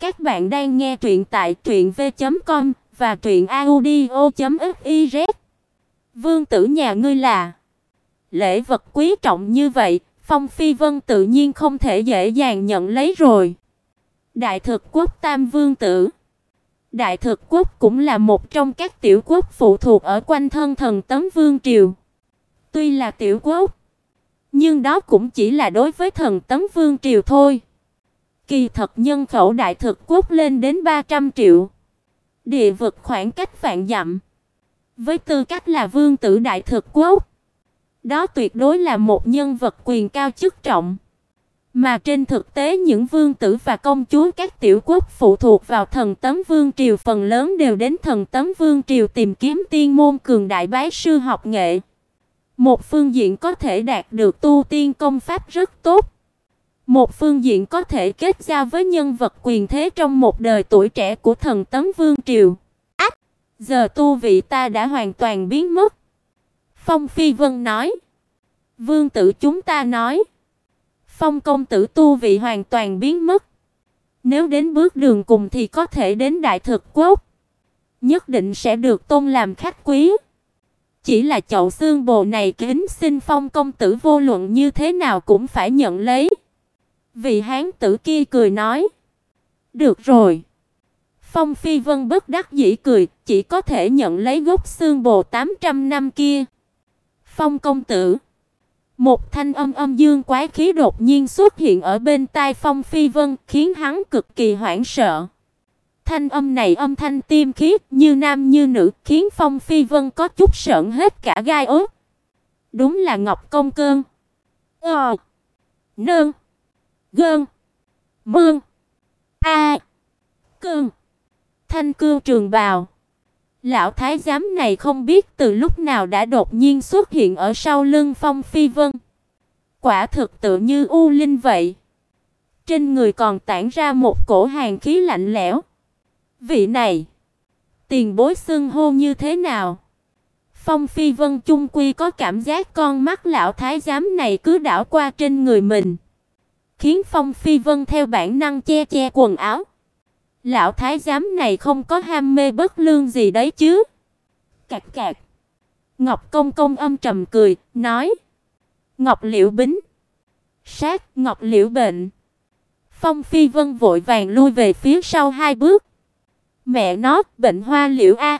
Các bạn đang nghe truyện tại truyệnv.com và truyệnaudio.fiz. Vương tử nhà ngươi là lễ vật quý trọng như vậy, Phong Phi Vân tự nhiên không thể dễ dàng nhận lấy rồi. Đại thực quốc Tam Vương tử Đại thực quốc cũng là một trong các tiểu quốc phụ thuộc ở quanh thân thần tấm vương triều. Tuy là tiểu quốc, nhưng đó cũng chỉ là đối với thần tấm vương triều thôi. Kỳ thật nhân khẩu đại thực quốc lên đến 300 triệu. Địa vực khoảng cách vạn dặm. Với tư cách là vương tử đại thực quốc, đó tuyệt đối là một nhân vật quyền cao chức trọng. Mà trên thực tế những vương tử và công chúa các tiểu quốc phụ thuộc vào thần tấm vương triều phần lớn đều đến thần tấm vương triều tìm kiếm tiên môn cường đại bái sư học nghệ. Một phương diện có thể đạt được tu tiên công pháp rất tốt. Một phương diện có thể kết giao với nhân vật quyền thế trong một đời tuổi trẻ của thần tấm vương triều. Ách, giờ tu vị ta đã hoàn toàn biến mất. Phong Phi Vân nói. Vương tử chúng ta nói. Phong công tử tu vị hoàn toàn biến mất. Nếu đến bước đường cùng thì có thể đến đại thực quốc. Nhất định sẽ được tôn làm khách quý. Chỉ là chậu xương bồ này kính xin phong công tử vô luận như thế nào cũng phải nhận lấy. Vị hán tử kia cười nói. Được rồi. Phong Phi Vân bất đắc dĩ cười, chỉ có thể nhận lấy gốc xương bồ 800 năm kia. Phong công tử. Một thanh âm âm dương quái khí đột nhiên xuất hiện ở bên tai Phong Phi Vân, khiến hắn cực kỳ hoảng sợ. Thanh âm này âm thanh tiêm khiết, như nam như nữ, khiến Phong Phi Vân có chút sợn hết cả gai ốc. Đúng là Ngọc Công Cơn. Ờ. Nương. Gơn. Mương. A. cương, Thanh cương trường bào. Lão thái giám này không biết từ lúc nào đã đột nhiên xuất hiện ở sau lưng Phong Phi Vân. Quả thực tự như u linh vậy. Trên người còn tản ra một cổ hàn khí lạnh lẽo. Vị này, tiền bối xưng hô như thế nào? Phong Phi Vân chung quy có cảm giác con mắt lão thái giám này cứ đảo qua trên người mình, khiến Phong Phi Vân theo bản năng che che quần áo. Lão thái giám này không có ham mê bất lương gì đấy chứ? Cạc cạc. Ngọc Công công âm trầm cười, nói: "Ngọc Liễu Bính." Sát Ngọc Liễu bệnh. Phong Phi Vân vội vàng lui về phía sau hai bước. Mẹ nó, bệnh hoa liễu a.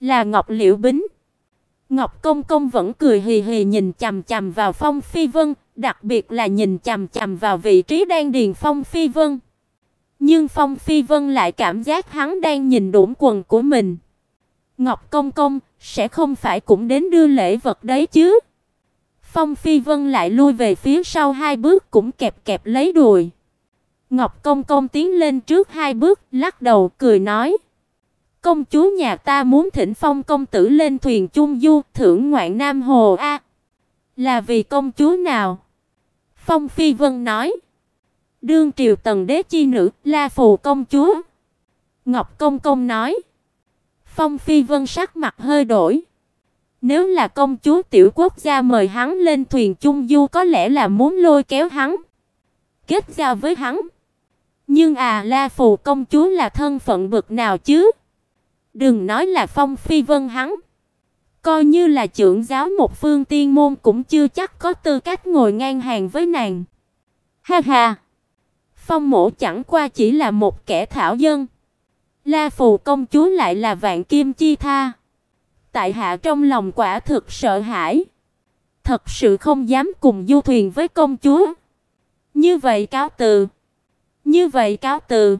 Là Ngọc Liễu Bính. Ngọc Công công vẫn cười hì hì nhìn chằm chằm vào Phong Phi Vân, đặc biệt là nhìn chằm chằm vào vị trí đang điền Phong Phi Vân. Nhưng Phong Phi Vân lại cảm giác hắn đang nhìn đũng quần của mình. Ngọc Công công sẽ không phải cũng đến đưa lễ vật đấy chứ? Phong Phi Vân lại lui về phía sau hai bước cũng kẹp kẹp lấy đùi. Ngọc Công công tiến lên trước hai bước, lắc đầu cười nói: "Công chúa nhà ta muốn thỉnh Phong công tử lên thuyền chung du, thưởng ngoạn Nam Hồ a." "Là vì công chúa nào?" Phong Phi Vân nói: "Đương triều tần đế chi nữ, La Phù công chúa." Ngọc Công công nói: Phong Phi Vân sắc mặt hơi đổi. Nếu là công chúa tiểu quốc gia mời hắn lên thuyền chung du có lẽ là muốn lôi kéo hắn, kết giao với hắn. Nhưng à La Phù công chúa là thân phận bậc nào chứ? Đừng nói là Phong Phi Vân hắn, coi như là trưởng giáo một phương tiên môn cũng chưa chắc có tư cách ngồi ngang hàng với nàng. Ha ha. Phong Mộ chẳng qua chỉ là một kẻ thảo dân. La Phù công chúa lại là vạn kim chi tha. Tại hạ trong lòng quả thực sợ hãi, thật sự không dám cùng du thuyền với công chúa. Như vậy cáo từ. Như vậy cáo từ.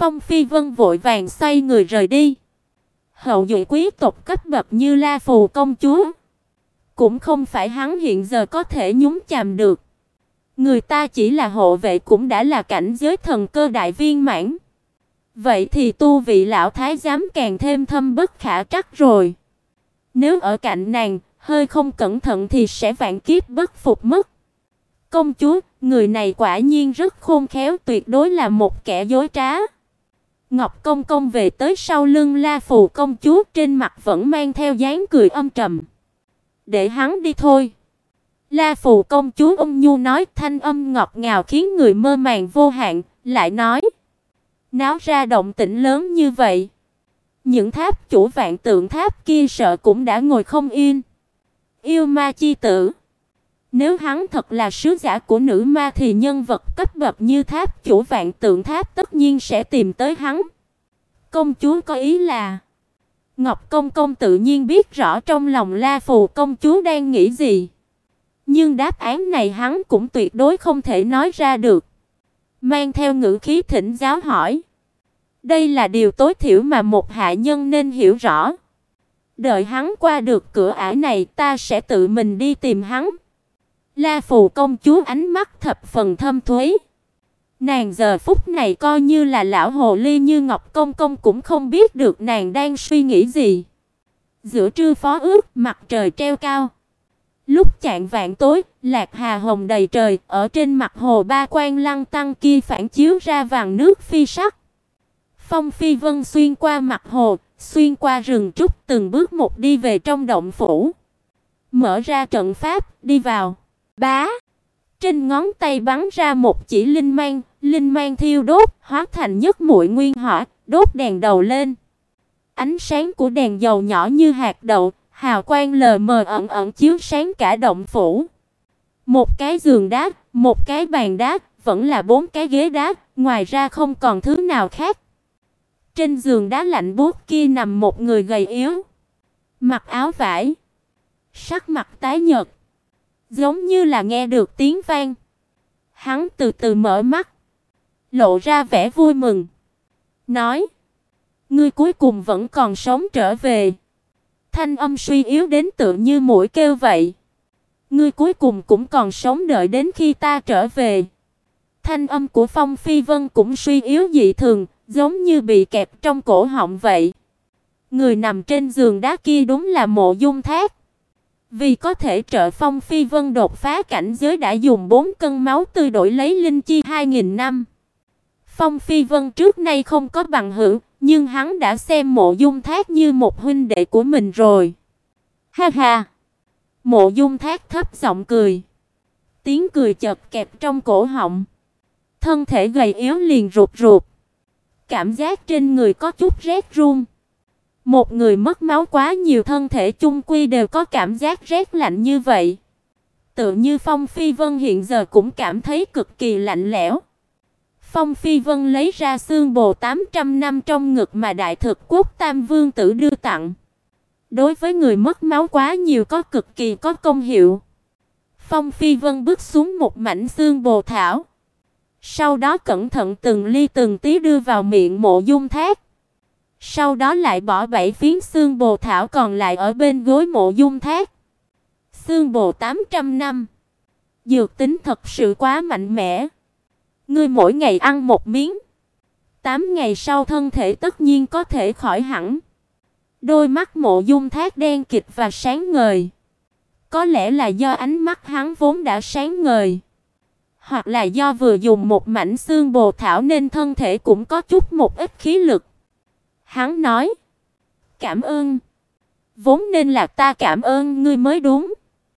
Phong Phi Vân vội vàng xoay người rời đi. Hậu duệ quý tộc cấp bậc như La Phù công chúa, cũng không phải hắn hiện giờ có thể nhúng chàm được. Người ta chỉ là hộ vệ cũng đã là cảnh giới thần cơ đại viên mãn. Vậy thì tu vị lão thái giám càng thêm thâm bất khả trắc rồi. Nếu ở cạnh nàng, hơi không cẩn thận thì sẽ vạn kiếp bất phục mất. Công chúa, người này quả nhiên rất khôn khéo, tuyệt đối là một kẻ dối trá. Ngọc Công công về tới sau lưng La Phù công chúa, trên mặt vẫn mang theo dáng cười âm trầm. "Để hắn đi thôi." La Phù công chúa ung nhu nói, thanh âm ngọt ngào khiến người mơ màng vô hạn, lại nói: Náo ra động tĩnh lớn như vậy, những tháp chủ vạn tượng tháp kia sợ cũng đã ngồi không yên. Yêu ma chi tử, nếu hắn thật là sứ giả của nữ ma thì nhân vật cấp bậc như tháp chủ vạn tượng tháp tất nhiên sẽ tìm tới hắn. Công chúa có ý là Ngọc Công Công tự nhiên biết rõ trong lòng La Phù công chúa đang nghĩ gì. Nhưng đáp án này hắn cũng tuyệt đối không thể nói ra được. Mang theo ngữ khí thỉnh giáo hỏi. Đây là điều tối thiểu mà một hạ nhân nên hiểu rõ. Đợi hắn qua được cửa ải này, ta sẽ tự mình đi tìm hắn. La Phù công chúa ánh mắt thập phần thâm thúy. Nàng giờ phút này coi như là lão hồ ly như Ngọc Công Công cũng không biết được nàng đang suy nghĩ gì. Giữa trưa phó ước, mặt trời treo cao. Lúc chạng vạn tối, lạc hà hồng đầy trời, ở trên mặt hồ ba quan lăng tăng kia phản chiếu ra vàng nước phi sắc. Phong Phi Vân xuyên qua mặt hồ, xuyên qua rừng trúc từng bước một đi về trong động phủ. Mở ra trận pháp, đi vào. Bá! Trên ngón tay bắn ra một chỉ linh mang, linh mang thiêu đốt, hóa thành nhất muội nguyên hỏa, đốt đèn đầu lên. Ánh sáng của đèn dầu nhỏ như hạt đậu, hào quang lờ mờ ẩn ẩn chiếu sáng cả động phủ. Một cái giường đá, một cái bàn đá, vẫn là bốn cái ghế đá, ngoài ra không còn thứ nào khác. Trên giường đá lạnh buốt kia nằm một người gầy yếu, mặc áo vải, sắc mặt tái nhợt, giống như là nghe được tiếng vang. Hắn từ từ mở mắt, lộ ra vẻ vui mừng, nói: "Ngươi cuối cùng vẫn còn sống trở về." Thanh âm suy yếu đến tựa như mũi kêu vậy. "Ngươi cuối cùng cũng còn sống đợi đến khi ta trở về." Thanh âm của Phong Phi Vân cũng suy yếu dị thường, giống như bị kẹp trong cổ họng vậy. Người nằm trên giường đá kia đúng là Mộ Dung Thác. Vì có thể trợ Phong Phi Vân đột phá cảnh giới đã dùng 4 cân máu tươi đổi lấy linh chi 2000 năm. Phong Phi Vân trước nay không có bằng hữu, nhưng hắn đã xem Mộ Dung Thác như một huynh đệ của mình rồi. Ha ha. Mộ Dung Thác thấp giọng cười. Tiếng cười chợt kẹp trong cổ họng. Thân thể gầy yếu liền rụt rụt. Cảm giác trên người có chút rét run. Một người mất máu quá nhiều thân thể chung quy đều có cảm giác rét lạnh như vậy. Tự như Phong Phi Vân hiện giờ cũng cảm thấy cực kỳ lạnh lẽo. Phong Phi Vân lấy ra xương bồ 800 năm trong ngực mà đại thực quốc Tam Vương tử đưa tặng. Đối với người mất máu quá nhiều có cực kỳ có công hiệu. Phong Phi Vân bước xuống một mảnh xương bồ thảo. Sau đó cẩn thận từng ly từng tí đưa vào miệng Mộ Dung Thác. Sau đó lại bỏ bảy phiến xương bồ thảo còn lại ở bên gối Mộ Dung Thác. Xương bồ 800 năm. Dược tính thật sự quá mạnh mẽ. Ngươi mỗi ngày ăn một miếng, 8 ngày sau thân thể tất nhiên có thể khỏi hẳn. Đôi mắt Mộ Dung Thác đen kịt và sáng ngời. Có lẽ là do ánh mắt hắn vốn đã sáng ngời hoặc là do vừa dùng một mảnh xương bồ thảo nên thân thể cũng có chút một ít khí lực. Hắn nói: "Cảm ơn. Vốn nên là ta cảm ơn ngươi mới đúng."